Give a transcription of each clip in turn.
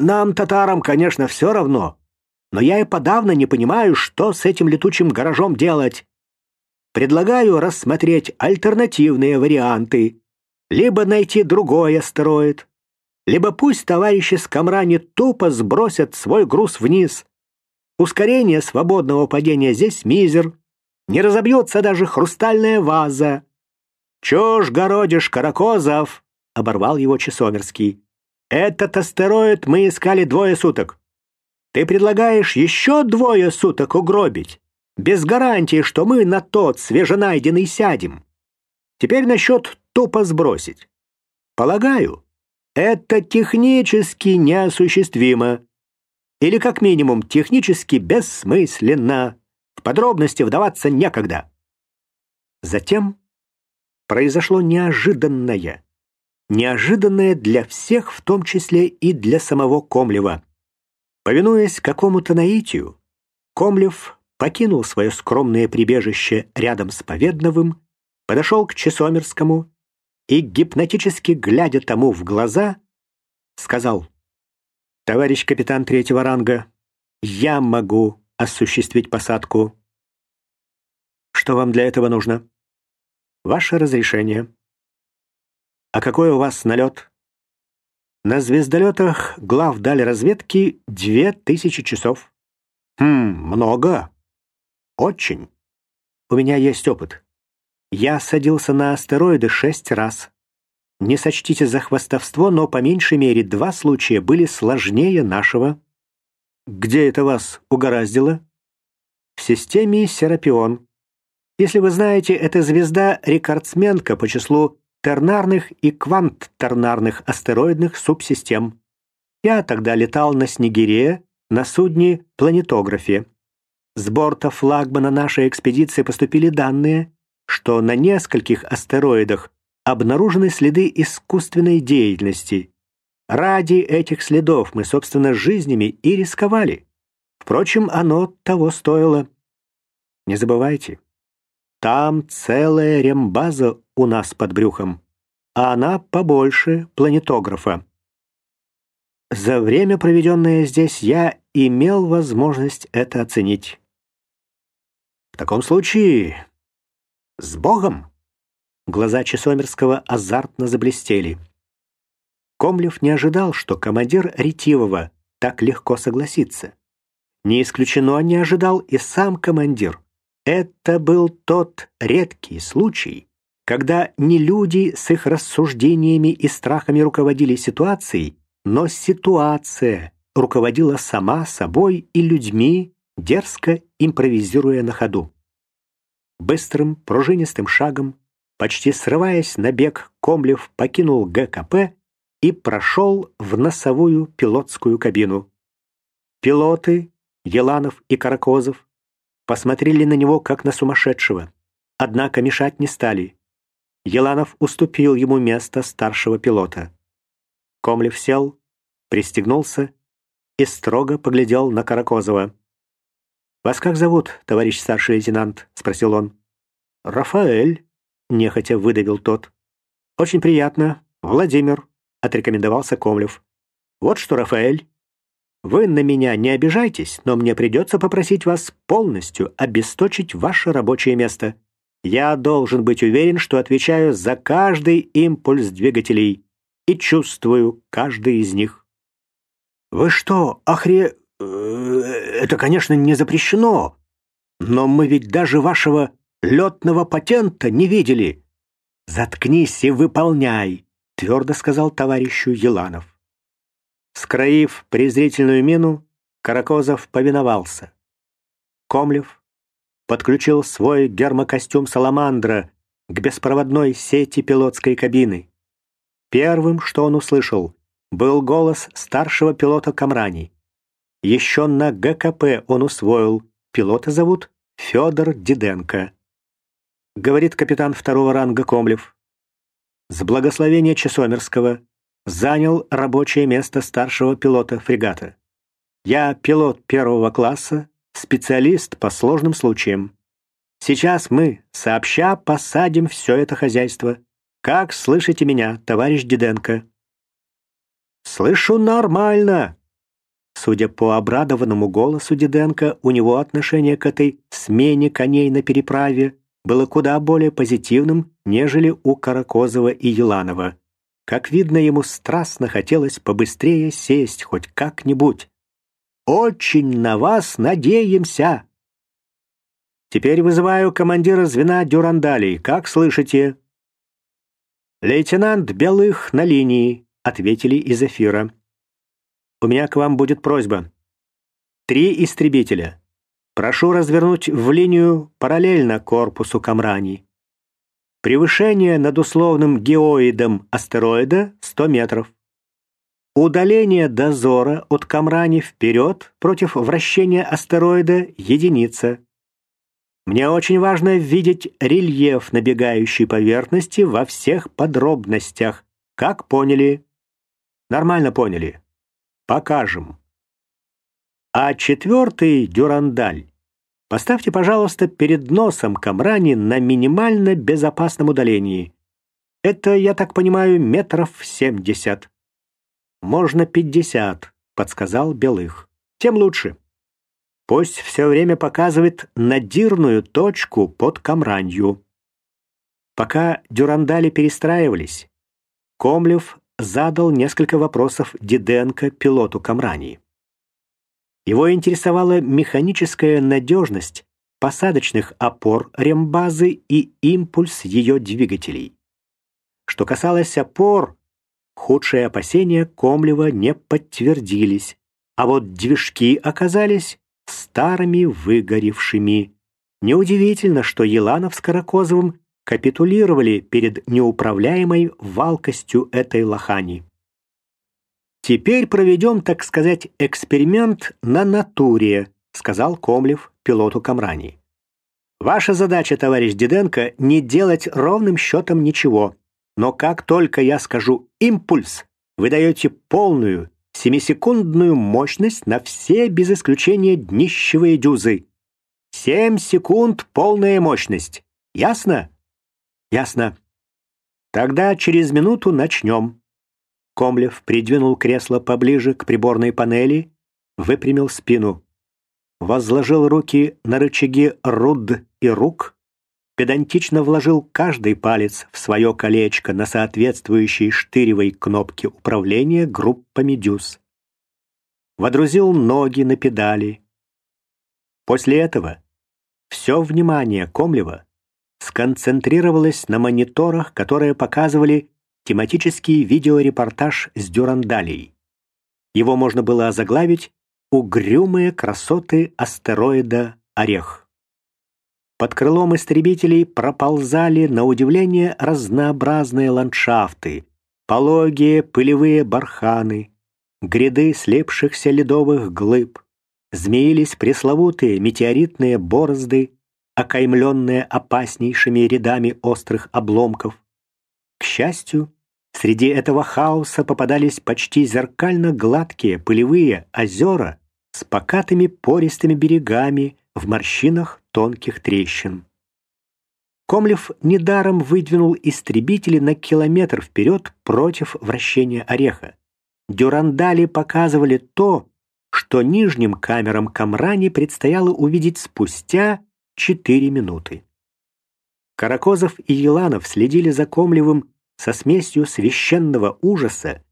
нам, татарам, конечно, все равно, но я и подавно не понимаю, что с этим летучим гаражом делать. Предлагаю рассмотреть альтернативные варианты, либо найти другой астероид, либо пусть товарищи с Камрани тупо сбросят свой груз вниз. Ускорение свободного падения здесь мизер, не разобьется даже хрустальная ваза. «Чушь городишь, Каракозов!» — оборвал его Чесомерский. «Этот астероид мы искали двое суток. Ты предлагаешь еще двое суток угробить, без гарантии, что мы на тот свеженайденный сядем. Теперь насчет тупо сбросить. Полагаю, это технически неосуществимо. Или как минимум технически бессмысленно. В подробности вдаваться некогда. Затем произошло неожиданное. Неожиданное для всех, в том числе и для самого Комлева. Повинуясь какому-то наитию, Комлев покинул свое скромное прибежище рядом с Поведновым, подошел к Чесомерскому и, гипнотически глядя тому в глаза, сказал, «Товарищ капитан третьего ранга, я могу осуществить посадку. Что вам для этого нужно?» Ваше разрешение. А какой у вас налет? На звездолетах глав дали разведки две тысячи часов. Хм, много. Очень. У меня есть опыт. Я садился на астероиды шесть раз. Не сочтите за хвастовство, но по меньшей мере два случая были сложнее нашего. Где это вас угораздило? В системе Серапион. Если вы знаете, это звезда-рекордсменка по числу тернарных и квант-тернарных астероидных субсистем. Я тогда летал на Снегире на судне «Планетографе». С борта флагмана нашей экспедиции поступили данные, что на нескольких астероидах обнаружены следы искусственной деятельности. Ради этих следов мы, собственно, жизнями и рисковали. Впрочем, оно того стоило. Не забывайте, там целая рембаза у нас под брюхом, а она побольше планетографа. За время, проведенное здесь, я имел возможность это оценить. В таком случае, с Богом! Глаза Чесомерского азартно заблестели. Комлев не ожидал, что командир Ретивова так легко согласится. Не исключено не ожидал и сам командир. Это был тот редкий случай, когда не люди с их рассуждениями и страхами руководили ситуацией, но ситуация руководила сама собой и людьми, дерзко импровизируя на ходу. Быстрым, пружинистым шагом, почти срываясь на бег, Комлев покинул ГКП и прошел в носовую пилотскую кабину. Пилоты, Еланов и Каракозов, посмотрели на него, как на сумасшедшего. Однако мешать не стали. Еланов уступил ему место старшего пилота. Комлев сел, пристегнулся и строго поглядел на Каракозова. «Вас как зовут, товарищ старший лейтенант?» — спросил он. «Рафаэль», — нехотя выдавил тот. «Очень приятно. Владимир», — отрекомендовался Комлев. «Вот что, Рафаэль, вы на меня не обижайтесь, но мне придется попросить вас полностью обесточить ваше рабочее место. Я должен быть уверен, что отвечаю за каждый импульс двигателей и чувствую каждый из них. Вы что, охре... Э, это, конечно, не запрещено, но мы ведь даже вашего летного патента не видели. Заткнись и выполняй, твердо сказал товарищу Еланов. Скроив презрительную мину, Каракозов повиновался. Комлев подключил свой гермокостюм «Саламандра» к беспроводной сети пилотской кабины. Первым, что он услышал, был голос старшего пилота Камрани. Еще на ГКП он усвоил, пилота зовут Федор Диденко. Говорит капитан второго ранга Комлев. С благословения Чесомерского занял рабочее место старшего пилота фрегата. Я пилот первого класса, специалист по сложным случаям. Сейчас мы, сообща, посадим все это хозяйство. Как слышите меня, товарищ Диденко?» «Слышу нормально», Судя по обрадованному голосу Диденко, у него отношение к этой смене коней на переправе было куда более позитивным, нежели у Каракозова и Еланова. Как видно, ему страстно хотелось побыстрее сесть хоть как-нибудь. «Очень на вас надеемся!» «Теперь вызываю командира звена Дюрандалей. Как слышите?» «Лейтенант Белых на линии», — ответили из эфира. «У меня к вам будет просьба. Три истребителя. Прошу развернуть в линию параллельно корпусу Камрани. Превышение над условным геоидом астероида 100 метров. Удаление дозора от Камрани вперед против вращения астероида — единица. Мне очень важно видеть рельеф набегающей поверхности во всех подробностях. Как поняли? Нормально поняли. Покажем. А четвертый дюрандаль поставьте, пожалуйста, перед носом Камрани на минимально безопасном удалении. Это, я так понимаю, метров семьдесят. Можно пятьдесят, подсказал Белых. Тем лучше. Пусть все время показывает надирную точку под камранью. Пока дюрандали перестраивались, Комлев задал несколько вопросов Диденко, пилоту Камрани. Его интересовала механическая надежность посадочных опор рембазы и импульс ее двигателей. Что касалось опор, худшие опасения Комлева не подтвердились, а вот движки оказались старыми выгоревшими. Неудивительно, что Еланов с Каракозовым капитулировали перед неуправляемой валкостью этой лохани. «Теперь проведем, так сказать, эксперимент на натуре», сказал Комлев пилоту Камрани. «Ваша задача, товарищ Диденко, не делать ровным счетом ничего. Но как только я скажу «импульс», вы даете полную, семисекундную мощность на все без исключения днищевые дюзы. Семь секунд полная мощность. Ясно? Ясно. Тогда через минуту начнем. Комлев придвинул кресло поближе к приборной панели, выпрямил спину. Возложил руки на рычаги руд и рук, педантично вложил каждый палец в свое колечко на соответствующей штыревой кнопке управления группами дюз. Водрузил ноги на педали. После этого все внимание Комлева сконцентрировалось на мониторах, которые показывали тематический видеорепортаж с Дюрандалей. Его можно было озаглавить «Угрюмые красоты астероида Орех». Под крылом истребителей проползали, на удивление, разнообразные ландшафты, пологие пылевые барханы, гряды слепшихся ледовых глыб, змеились пресловутые метеоритные борозды, окаймленные опаснейшими рядами острых обломков. К счастью, среди этого хаоса попадались почти зеркально гладкие пылевые озера с покатыми пористыми берегами в морщинах тонких трещин. Комлев недаром выдвинул истребители на километр вперед против вращения ореха. Дюрандали показывали то, что нижним камерам Камрани предстояло увидеть спустя 4 минуты. Каракозов и Еланов следили за Комлевым со смесью священного ужаса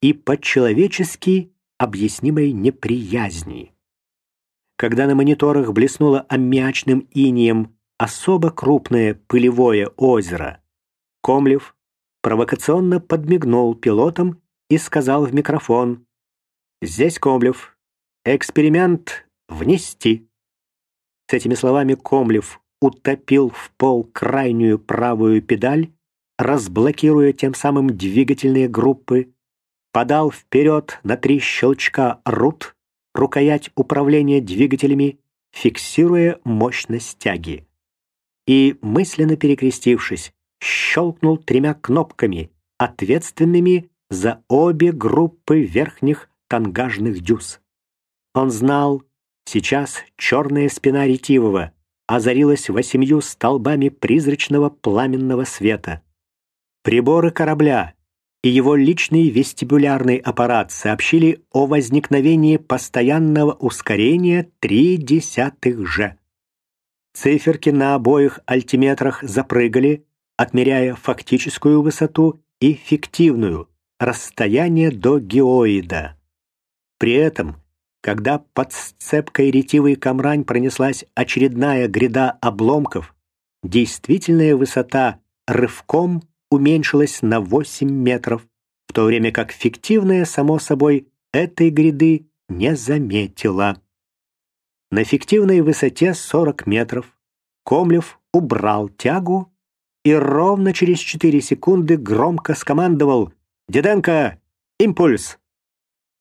и по-человечески объяснимой неприязни. Когда на мониторах блеснуло аммиачным инием особо крупное пылевое озеро, Комлев провокационно подмигнул пилотам и сказал в микрофон «Здесь Комлев. Эксперимент внести». С этими словами Комлев утопил в пол крайнюю правую педаль, разблокируя тем самым двигательные группы, подал вперед на три щелчка рут, рукоять управления двигателями, фиксируя мощность тяги. И, мысленно перекрестившись, щелкнул тремя кнопками, ответственными за обе группы верхних тангажных дюз. Он знал, сейчас черная спина ретивого озарилась восемью столбами призрачного пламенного света. Приборы корабля и его личный вестибулярный аппарат сообщили о возникновении постоянного ускорения 3 десятых же. Циферки на обоих альтиметрах запрыгали, отмеряя фактическую высоту и фиктивную расстояние до геоида. При этом, когда под сцепкой ретивый камрань пронеслась очередная гряда обломков, действительная высота рывком уменьшилась на 8 метров, в то время как фиктивная, само собой, этой гряды не заметила. На фиктивной высоте 40 метров Комлев убрал тягу и ровно через 4 секунды громко скомандовал «Деденко, импульс!»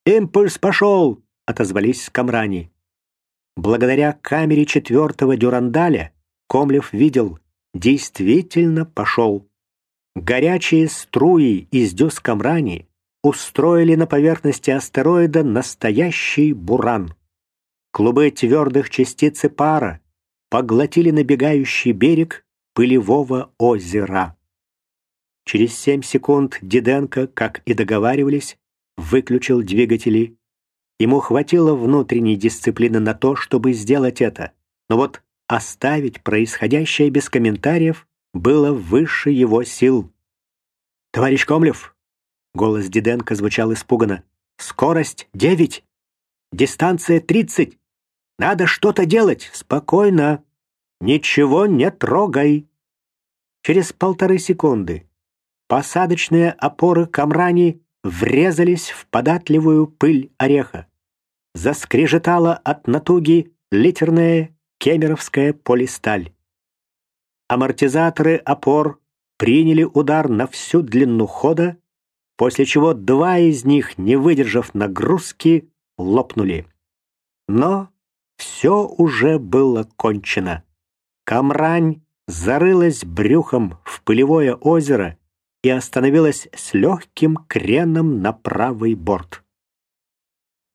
«Импульс пошел!» — отозвались с камрани. Благодаря камере четвертого дюрандаля Комлев видел, действительно пошел. Горячие струи из дюскамрани устроили на поверхности астероида настоящий буран. Клубы твердых частиц пара поглотили набегающий берег пылевого озера. Через семь секунд Диденко, как и договаривались, выключил двигатели. Ему хватило внутренней дисциплины на то, чтобы сделать это. Но вот оставить происходящее без комментариев было выше его сил. «Товарищ Комлев!» — голос Диденко звучал испуганно. «Скорость девять! Дистанция тридцать! Надо что-то делать! Спокойно! Ничего не трогай!» Через полторы секунды посадочные опоры камрани врезались в податливую пыль ореха. Заскрежетала от натуги литерная кемеровская полисталь. Амортизаторы опор приняли удар на всю длину хода, после чего два из них, не выдержав нагрузки, лопнули. Но все уже было кончено. Камрань зарылась брюхом в пылевое озеро и остановилась с легким креном на правый борт.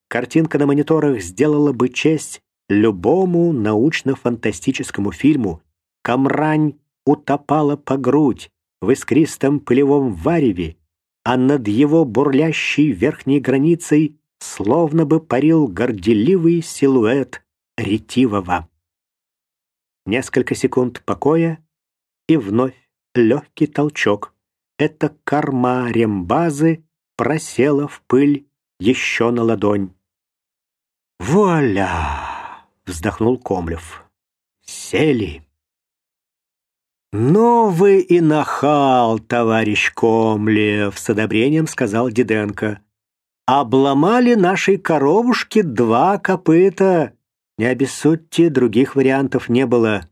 Картинка на мониторах сделала бы честь любому научно-фантастическому фильму, Камрань утопала по грудь в искристом пылевом вареве, а над его бурлящей верхней границей словно бы парил горделивый силуэт ретивого. Несколько секунд покоя и вновь легкий толчок. Это корма рембазы просела в пыль еще на ладонь. «Вуаля!» — вздохнул Комлев. «Сели!» «Ну вы и нахал, товарищ Комлев!» — с одобрением сказал Диденко. «Обломали нашей коровушке два копыта. Не обессудьте, других вариантов не было».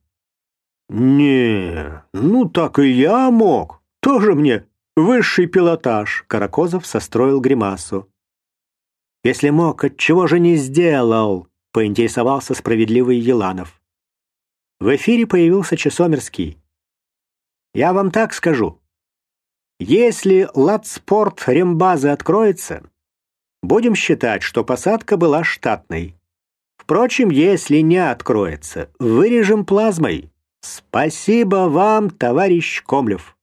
«Не, ну так и я мог. Тоже мне высший пилотаж», — Каракозов состроил гримасу. «Если мог, отчего же не сделал?» — поинтересовался справедливый Еланов. В эфире появился Чесомерский. Я вам так скажу. Если ладспорт рембазы откроется, будем считать, что посадка была штатной. Впрочем, если не откроется, вырежем плазмой. Спасибо вам, товарищ Комлев.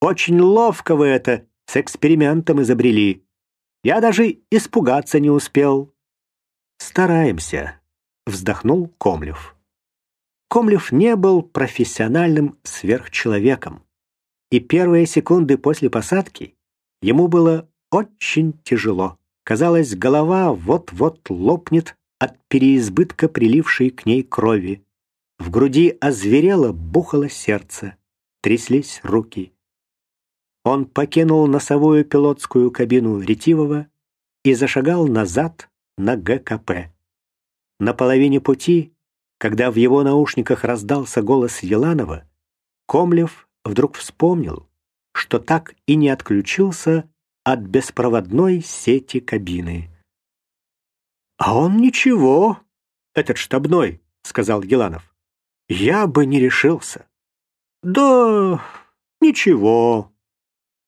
Очень ловко вы это с экспериментом изобрели. Я даже испугаться не успел. Стараемся, вздохнул Комлев. Комлев не был профессиональным сверхчеловеком, и первые секунды после посадки ему было очень тяжело. Казалось, голова вот-вот лопнет от переизбытка прилившей к ней крови. В груди озверело, бухало сердце, тряслись руки. Он покинул носовую пилотскую кабину Ретивого и зашагал назад на ГКП. На половине пути когда в его наушниках раздался голос Еланова, Комлев вдруг вспомнил, что так и не отключился от беспроводной сети кабины. «А он ничего, этот штабной», — сказал Еланов. «Я бы не решился». «Да, ничего.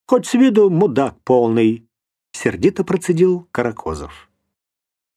Хоть с виду мудак полный», — сердито процедил Каракозов.